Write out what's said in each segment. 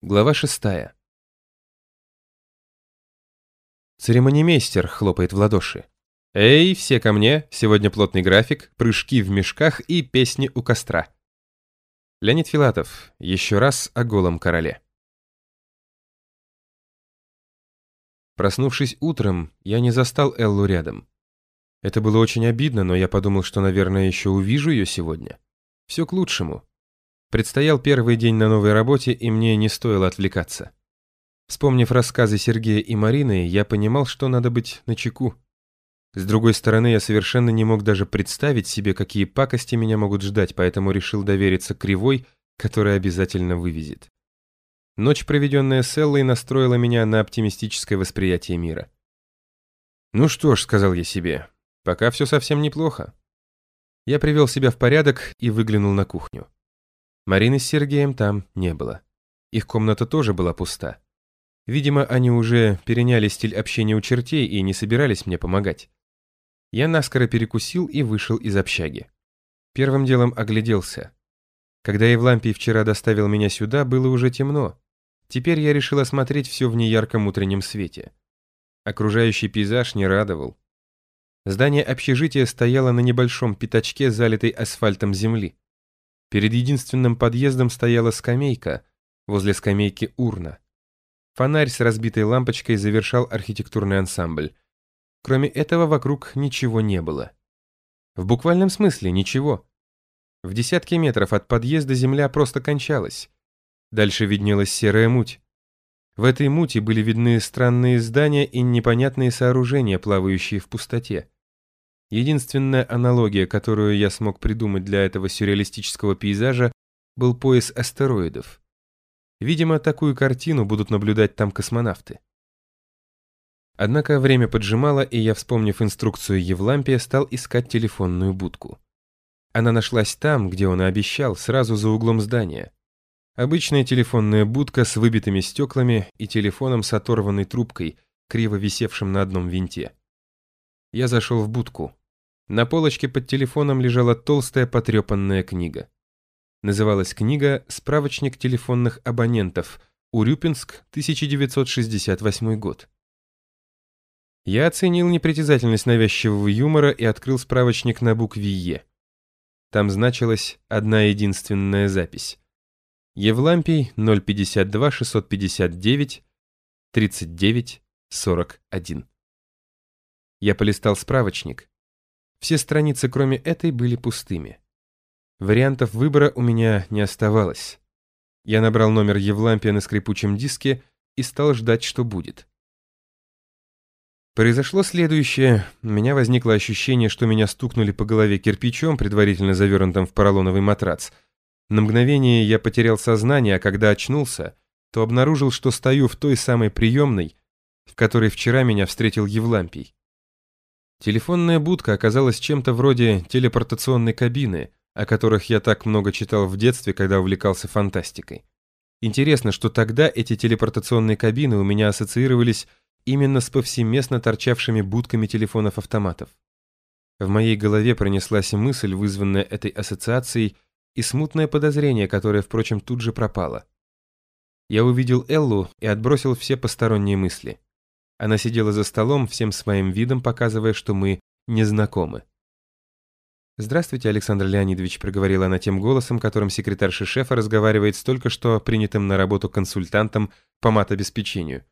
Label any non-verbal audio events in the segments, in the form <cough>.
Глава шестая. Церемонимейстер хлопает в ладоши. «Эй, все ко мне! Сегодня плотный график, прыжки в мешках и песни у костра». Леонид Филатов. Еще раз о голом короле. Проснувшись утром, я не застал Эллу рядом. Это было очень обидно, но я подумал, что, наверное, еще увижу ее сегодня. Все к лучшему. Предстоял первый день на новой работе, и мне не стоило отвлекаться. Вспомнив рассказы Сергея и Марины, я понимал, что надо быть начеку. С другой стороны, я совершенно не мог даже представить себе, какие пакости меня могут ждать, поэтому решил довериться Кривой, который обязательно вывезет. Ночь, проведенная с Эллой, настроила меня на оптимистическое восприятие мира. «Ну что ж», — сказал я себе, — «пока все совсем неплохо». Я привел себя в порядок и выглянул на кухню. Марины с Сергеем там не было. Их комната тоже была пуста. Видимо, они уже переняли стиль общения у чертей и не собирались мне помогать. Я наскоро перекусил и вышел из общаги. Первым делом огляделся. Когда Евлампий вчера доставил меня сюда, было уже темно. Теперь я решил осмотреть все в неярком утреннем свете. Окружающий пейзаж не радовал. Здание общежития стояло на небольшом пятачке, залитой асфальтом земли. Перед единственным подъездом стояла скамейка, возле скамейки урна. Фонарь с разбитой лампочкой завершал архитектурный ансамбль. Кроме этого вокруг ничего не было. В буквальном смысле ничего. В десятке метров от подъезда земля просто кончалась. Дальше виднелась серая муть. В этой мути были видны странные здания и непонятные сооружения, плавающие в пустоте. Единственная аналогия, которую я смог придумать для этого сюрреалистического пейзажа, был пояс астероидов. Видимо, такую картину будут наблюдать там космонавты. Однако время поджимало, и я, вспомнив инструкцию Евлампия, стал искать телефонную будку. Она нашлась там, где он и обещал, сразу за углом здания. Обычная телефонная будка с выбитыми стеклами и телефоном с оторванной трубкой, криво висевшим на одном винте. Я зашел в будку. На полочке под телефоном лежала толстая потрепанная книга. Называлась книга «Справочник телефонных абонентов. Урюпинск, 1968 год». Я оценил непритязательность навязчивого юмора и открыл справочник на букве «Е». Там значилась одна единственная запись. Евлампий 052 659 39 41. Я полистал справочник. Все страницы, кроме этой, были пустыми. Вариантов выбора у меня не оставалось. Я набрал номер Евлампия на скрипучем диске и стал ждать, что будет. Произошло следующее. У меня возникло ощущение, что меня стукнули по голове кирпичом, предварительно завернутым в поролоновый матрац. На мгновение я потерял сознание, а когда очнулся, то обнаружил, что стою в той самой приемной, в которой вчера меня встретил Евлампий. Телефонная будка оказалась чем-то вроде телепортационной кабины, о которых я так много читал в детстве, когда увлекался фантастикой. Интересно, что тогда эти телепортационные кабины у меня ассоциировались именно с повсеместно торчавшими будками телефонов-автоматов. В моей голове пронеслась мысль, вызванная этой ассоциацией, и смутное подозрение, которое, впрочем, тут же пропало. Я увидел Эллу и отбросил все посторонние мысли. Она сидела за столом, всем своим видом показывая, что мы не знакомы. «Здравствуйте, Александр Леонидович», — проговорила она тем голосом, которым секретарша шефа разговаривает с только что принятым на работу консультантом по матобеспечению.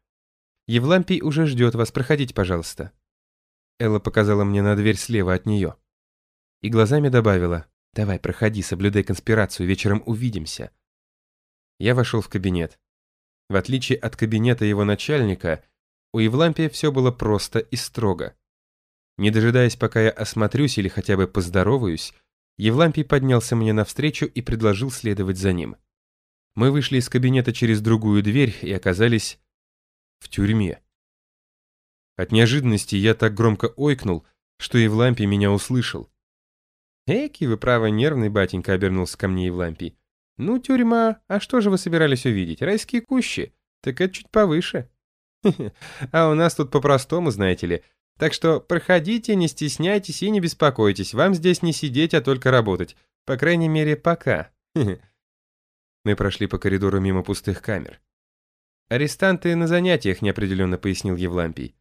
«Евлампий уже ждет вас, проходите, пожалуйста». Элла показала мне на дверь слева от нее. И глазами добавила, «Давай, проходи, соблюдай конспирацию, вечером увидимся». Я вошел в кабинет. В отличие от кабинета его начальника, у Евлампия все было просто и строго. Не дожидаясь, пока я осмотрюсь или хотя бы поздороваюсь, Евлампий поднялся мне навстречу и предложил следовать за ним. Мы вышли из кабинета через другую дверь и оказались в тюрьме. От неожиданности я так громко ойкнул, что Евлампий меня услышал. «Эки, вы право нервный, батенька», — обернулся ко мне Евлампий. «Ну, тюрьма, а что же вы собирались увидеть? Райские кущи? Так это чуть повыше». <laughs> А у нас тут по-простому, знаете ли. Так что проходите, не стесняйтесь и не беспокойтесь. Вам здесь не сидеть, а только работать. По крайней мере, пока. <laughs> Мы прошли по коридору мимо пустых камер. «Арестанты на занятиях», — неопределенно пояснил Евлампий.